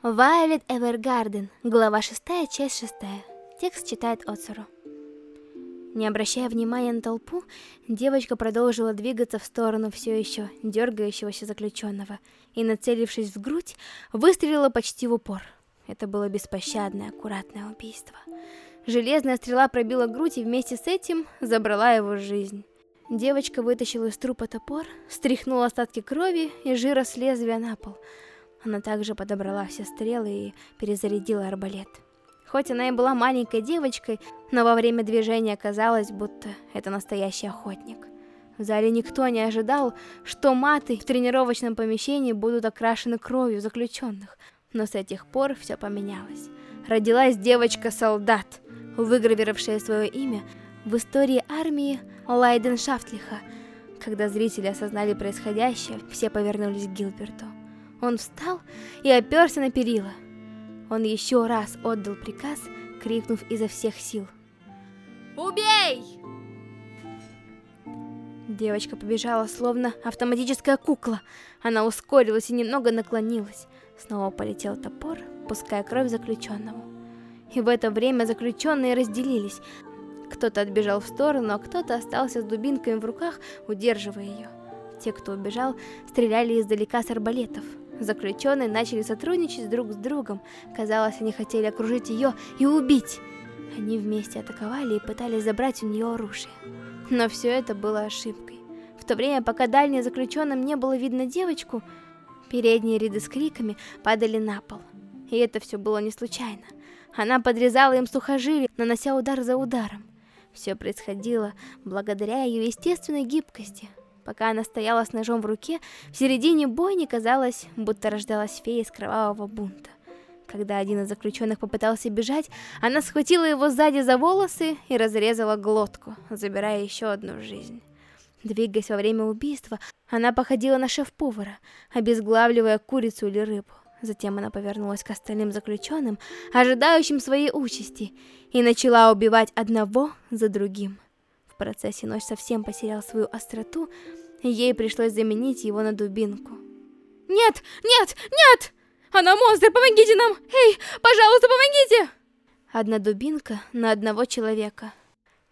Violet Evergarden, глава 6, часть 6. Текст читает Оцеру. Не обращая внимания на толпу, девочка продолжила двигаться в сторону все еще дергающегося заключенного и, нацелившись в грудь, выстрелила почти в упор. Это было беспощадное, аккуратное убийство. Железная стрела пробила грудь и вместе с этим забрала его жизнь. Девочка вытащила из трупа топор, стряхнула остатки крови и жира с лезвия на пол. Она также подобрала все стрелы и перезарядила арбалет. Хоть она и была маленькой девочкой, но во время движения казалось, будто это настоящий охотник. В зале никто не ожидал, что маты в тренировочном помещении будут окрашены кровью заключенных. Но с этих пор все поменялось. Родилась девочка-солдат, выгравировавшая свое имя в истории армии Лайденшафтлиха. Когда зрители осознали происходящее, все повернулись к Гилберту. Он встал и оперся на перила. Он еще раз отдал приказ, крикнув изо всех сил. «Убей!» Девочка побежала, словно автоматическая кукла. Она ускорилась и немного наклонилась. Снова полетел топор, пуская кровь заключенному. И в это время заключенные разделились. Кто-то отбежал в сторону, а кто-то остался с дубинками в руках, удерживая ее. Те, кто убежал, стреляли издалека с арбалетов. Заключенные начали сотрудничать друг с другом. Казалось, они хотели окружить ее и убить. Они вместе атаковали и пытались забрать у нее оружие. Но все это было ошибкой. В то время, пока дальним заключенным не было видно девочку, передние ряды с криками падали на пол. И это все было не случайно. Она подрезала им сухожилия, нанося удар за ударом. Все происходило благодаря ее естественной гибкости. Пока она стояла с ножом в руке, в середине бойни казалось, будто рождалась фея из кровавого бунта. Когда один из заключенных попытался бежать, она схватила его сзади за волосы и разрезала глотку, забирая еще одну жизнь. Двигаясь во время убийства, она походила на шеф-повара, обезглавливая курицу или рыбу. Затем она повернулась к остальным заключенным, ожидающим своей участи, и начала убивать одного за другим. Процессе нож совсем потерял свою остроту, ей пришлось заменить его на дубинку. «Нет! Нет! Нет! Она монстр! Помогите нам! Эй, пожалуйста, помогите!» Одна дубинка на одного человека.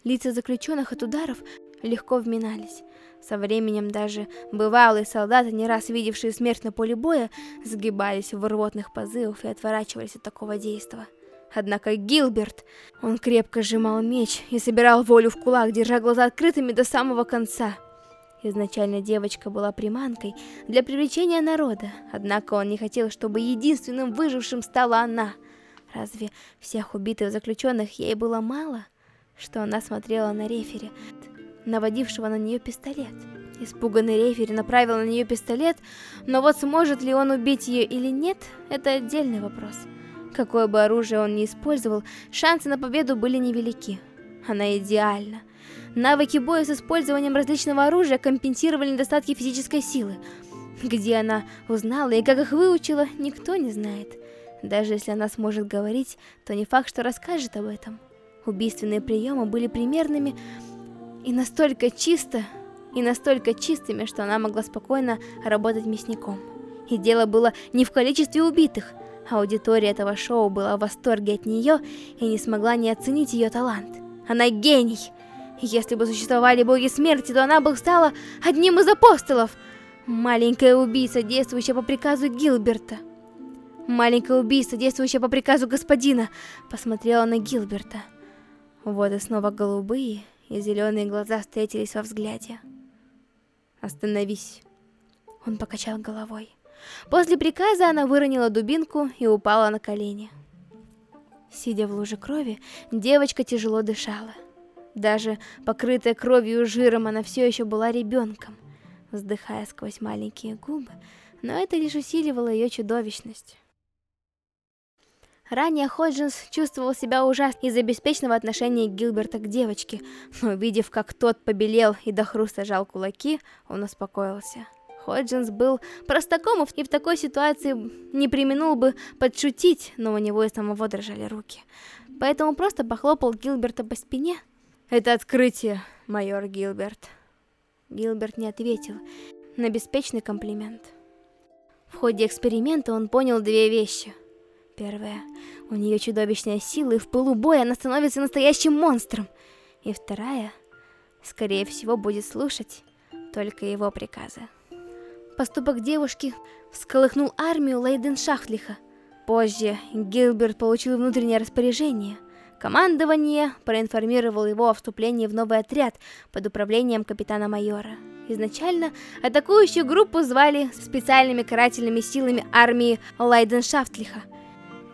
Лица заключенных от ударов легко вминались. Со временем даже бывалые солдаты, не раз видевшие смерть на поле боя, сгибались в рвотных позывах и отворачивались от такого действа. Однако Гилберт, он крепко сжимал меч и собирал волю в кулак, держа глаза открытыми до самого конца. Изначально девочка была приманкой для привлечения народа, однако он не хотел, чтобы единственным выжившим стала она. Разве всех убитых заключенных ей было мало? Что она смотрела на рефери, наводившего на нее пистолет. Испуганный рефери направил на нее пистолет, но вот сможет ли он убить ее или нет, это отдельный вопрос. Какое бы оружие он ни использовал, шансы на победу были невелики. Она идеальна. Навыки боя с использованием различного оружия компенсировали недостатки физической силы. Где она узнала и как их выучила, никто не знает. Даже если она сможет говорить, то не факт, что расскажет об этом. Убийственные приемы были примерными, и настолько чисто, и настолько чистыми, что она могла спокойно работать мясником. И дело было не в количестве убитых. Аудитория этого шоу была в восторге от нее и не смогла не оценить ее талант. Она гений! Если бы существовали боги смерти, то она бы стала одним из апостолов. Маленькая убийца, действующая по приказу Гилберта. Маленькая убийца, действующая по приказу господина, посмотрела на Гилберта. Вот и снова голубые и зеленые глаза встретились во взгляде. «Остановись!» Он покачал головой. После приказа она выронила дубинку и упала на колени. Сидя в луже крови, девочка тяжело дышала. Даже покрытая кровью и жиром, она все еще была ребенком, вздыхая сквозь маленькие губы, но это лишь усиливало ее чудовищность. Ранее Ходжинс чувствовал себя ужасно из-за беспечного отношения Гилберта к девочке, но увидев, как тот побелел и до хруста жал кулаки, он успокоился. Ходжинс был простаком и в такой ситуации не применул бы подшутить, но у него и самого дрожали руки. Поэтому просто похлопал Гилберта по спине. «Это открытие, майор Гилберт». Гилберт не ответил на беспечный комплимент. В ходе эксперимента он понял две вещи – Первое. У нее чудовищная сила, и в пылу боя она становится настоящим монстром. И вторая. Скорее всего, будет слушать только его приказы. Поступок девушки всколыхнул армию Лейден Шахтлиха. Позже Гилберт получил внутреннее распоряжение. Командование проинформировало его о вступлении в новый отряд под управлением капитана-майора. Изначально атакующую группу звали специальными карательными силами армии Лайденшафтлиха –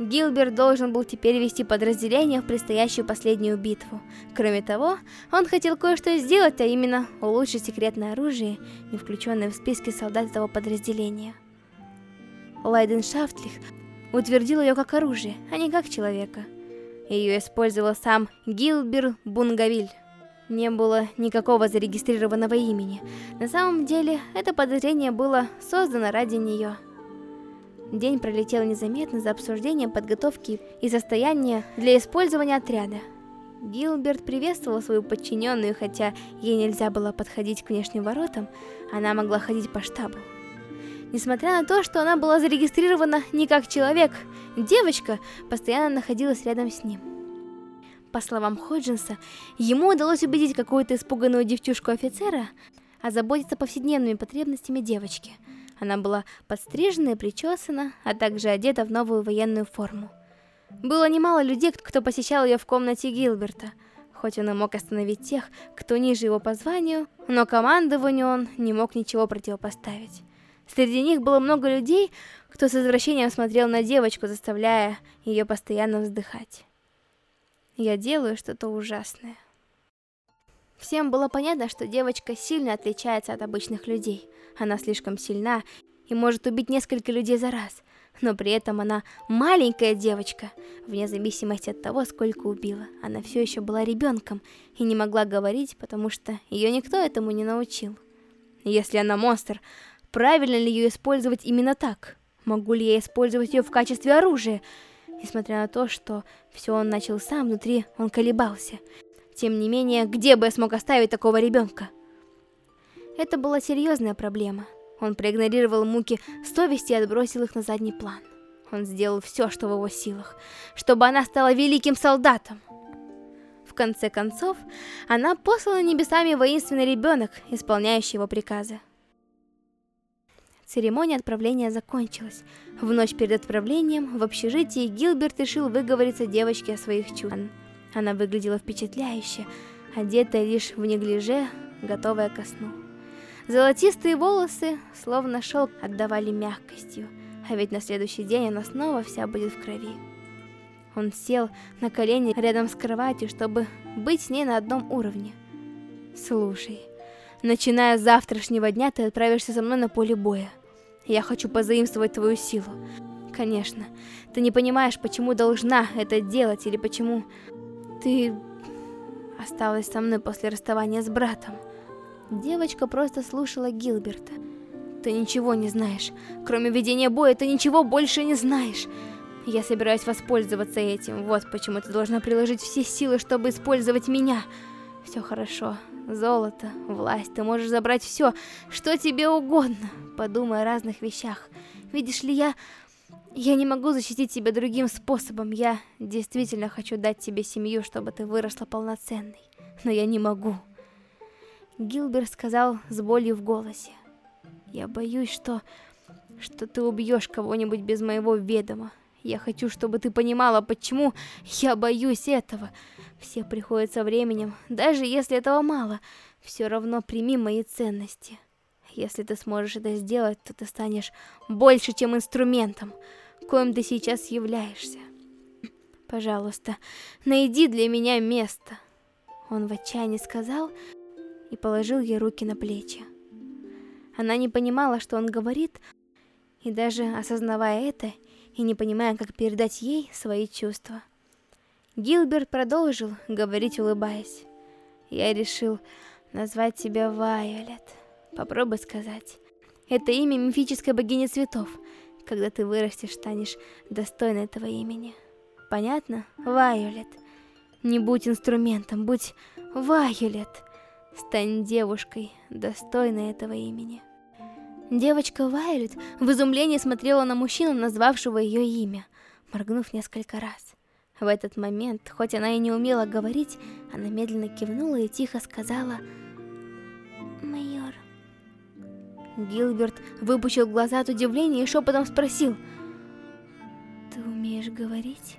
Гилберт должен был теперь вести подразделение в предстоящую последнюю битву. Кроме того, он хотел кое-что сделать, а именно улучшить секретное оружие, не включенное в списки солдат этого подразделения. Лайденшафтлих утвердил ее как оружие, а не как человека. Ее использовал сам Гилбер Бунгавиль. Не было никакого зарегистрированного имени. На самом деле, это подозрение было создано ради нее. День пролетел незаметно за обсуждением подготовки и состояния для использования отряда. Гилберт приветствовал свою подчиненную, хотя ей нельзя было подходить к внешним воротам, она могла ходить по штабу. Несмотря на то, что она была зарегистрирована не как человек, девочка постоянно находилась рядом с ним. По словам Ходжинса, ему удалось убедить какую-то испуганную девчушку офицера озаботиться повседневными потребностями девочки – она была подстрижена и причесана, а также одета в новую военную форму. Было немало людей, кто посещал ее в комнате Гилберта. Хоть он и мог остановить тех, кто ниже его по званию, но командованию он не мог ничего противопоставить. Среди них было много людей, кто с извращением смотрел на девочку, заставляя ее постоянно вздыхать. Я делаю что-то ужасное. Всем было понятно, что девочка сильно отличается от обычных людей. Она слишком сильна и может убить несколько людей за раз. Но при этом она маленькая девочка. Вне зависимости от того, сколько убила. Она все еще была ребенком и не могла говорить, потому что ее никто этому не научил. Если она монстр, правильно ли ее использовать именно так? Могу ли я использовать ее в качестве оружия? Несмотря на то, что все он начал сам, внутри он колебался. Тем не менее, где бы я смог оставить такого ребенка? Это была серьезная проблема. Он проигнорировал муки совести и отбросил их на задний план. Он сделал все, что в его силах, чтобы она стала великим солдатом. В конце концов, она послана небесами воинственный ребенок, исполняющий его приказы. Церемония отправления закончилась. В ночь перед отправлением в общежитии Гилберт решил выговориться девочке о своих чувствах. Она выглядела впечатляюще, одетая лишь в неглиже, готовая ко сну. Золотистые волосы, словно шелк, отдавали мягкостью, а ведь на следующий день она снова вся будет в крови. Он сел на колени рядом с кроватью, чтобы быть с ней на одном уровне. «Слушай, начиная с завтрашнего дня ты отправишься со мной на поле боя. Я хочу позаимствовать твою силу. Конечно, ты не понимаешь, почему должна это делать, или почему ты осталась со мной после расставания с братом. Девочка просто слушала Гилберта. Ты ничего не знаешь. Кроме ведения боя, ты ничего больше не знаешь. Я собираюсь воспользоваться этим. Вот почему ты должна приложить все силы, чтобы использовать меня. Все хорошо. Золото, власть, ты можешь забрать все, что тебе угодно. Подумай о разных вещах. Видишь ли, я я не могу защитить тебя другим способом. Я действительно хочу дать тебе семью, чтобы ты выросла полноценной. Но я не могу. Гилберт сказал с болью в голосе. Я боюсь, что... что ты убьешь кого-нибудь без моего ведома. Я хочу, чтобы ты понимала, почему я боюсь этого. Все приходит со временем, даже если этого мало. Все равно прими мои ценности. Если ты сможешь это сделать, то ты станешь больше, чем инструментом коим ты сейчас являешься. Пожалуйста, найди для меня место. Он в отчаянии сказал и положил ей руки на плечи. Она не понимала, что он говорит, и даже осознавая это, и не понимая, как передать ей свои чувства. Гилберт продолжил говорить, улыбаясь. Я решил назвать тебя Вайолет. Попробуй сказать. Это имя мифической богини цветов. Когда ты вырастешь, станешь достойной этого имени. Понятно? Вайолет. Не будь инструментом, будь Вайолет. Стань девушкой, достойной этого имени. Девочка Вайолет в изумлении смотрела на мужчину, назвавшего ее имя. моргнув несколько раз. В этот момент, хоть она и не умела говорить, она медленно кивнула и тихо сказала «Майор». Гилберт выпучил глаза от удивления и шепотом спросил «Ты умеешь говорить?»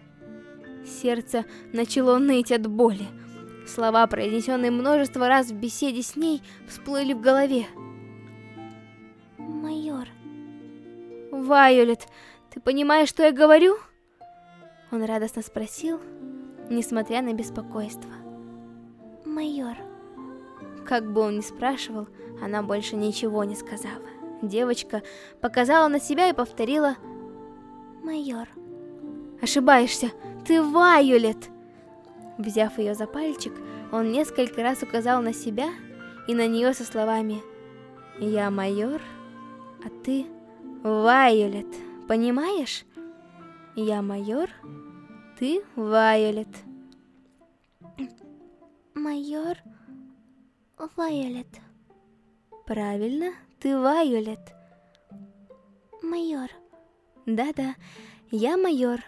Сердце начало ныть от боли. Слова, произнесенные множество раз в беседе с ней, всплыли в голове. «Майор...» «Вайолет, ты понимаешь, что я говорю?» Он радостно спросил, несмотря на беспокойство. «Майор...» Как бы он ни спрашивал, она больше ничего не сказала. Девочка показала на себя и повторила «Майор». «Ошибаешься, ты Вайолет!» Взяв ее за пальчик, он несколько раз указал на себя и на нее со словами «Я майор, а ты Вайолет, понимаешь? Я майор, ты Вайолет». Майор Вайолет. Правильно, ты Вайолет. Майор. Да-да, я майор.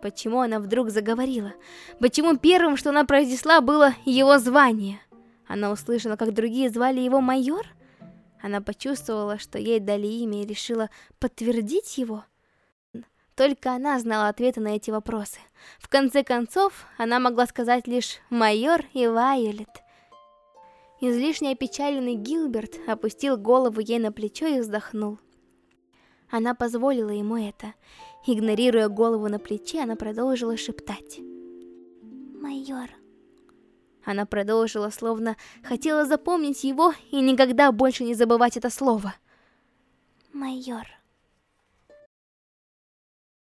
Почему она вдруг заговорила? Почему первым, что она произнесла, было его звание? Она услышала, как другие звали его майор? Она почувствовала, что ей дали имя и решила подтвердить его? Только она знала ответы на эти вопросы. В конце концов, она могла сказать лишь «майор» и «Вайолет». Излишне опечаленный Гилберт опустил голову ей на плечо и вздохнул. Она позволила ему это. Игнорируя голову на плече, она продолжила шептать. «Майор». Она продолжила, словно хотела запомнить его и никогда больше не забывать это слово. «Майор».